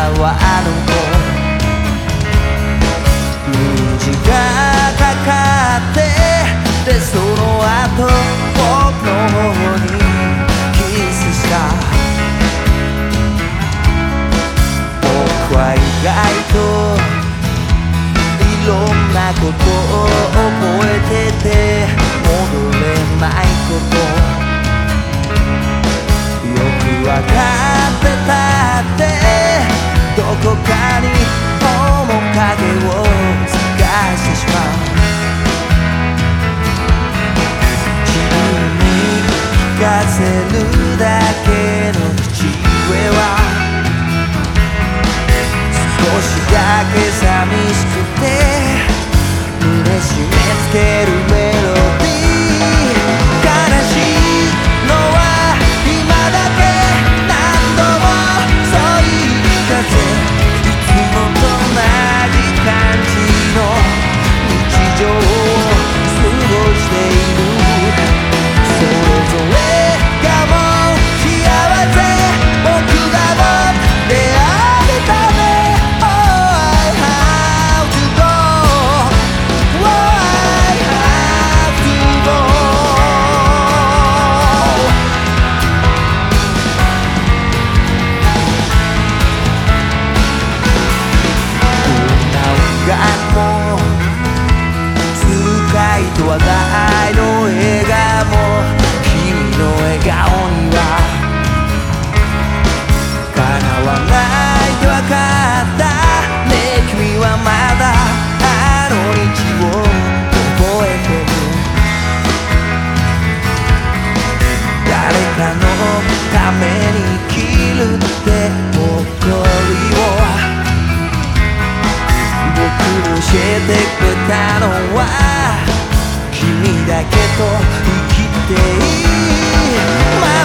京タワーの虹がかかってでその後僕の方にキスした。僕は意外といろんなことを覚えてて戻れないこと。話題の映画も君の笑顔には叶わないと分かったね君はまだあの日を覚えてる。誰かのために生きるって誇りを僕に教えてくれたのは。だけと生きていい。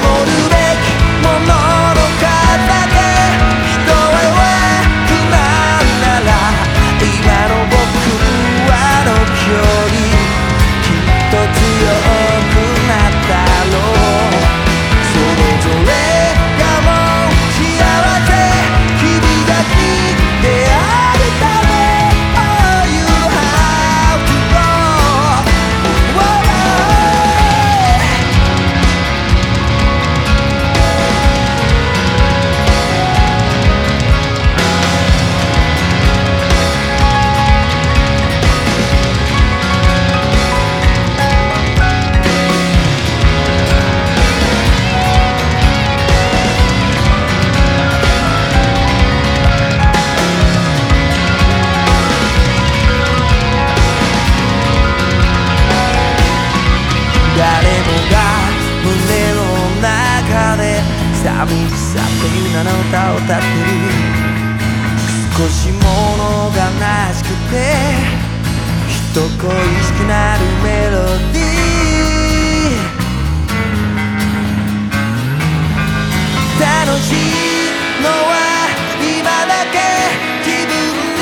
さていう名の歌を歌ってる少しものがなしくて人恋しくなるメロディー楽しいのは今だけ自分に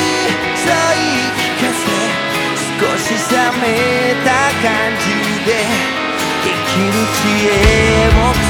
そう言い聞かせ少し冷めた感じで生きる知恵も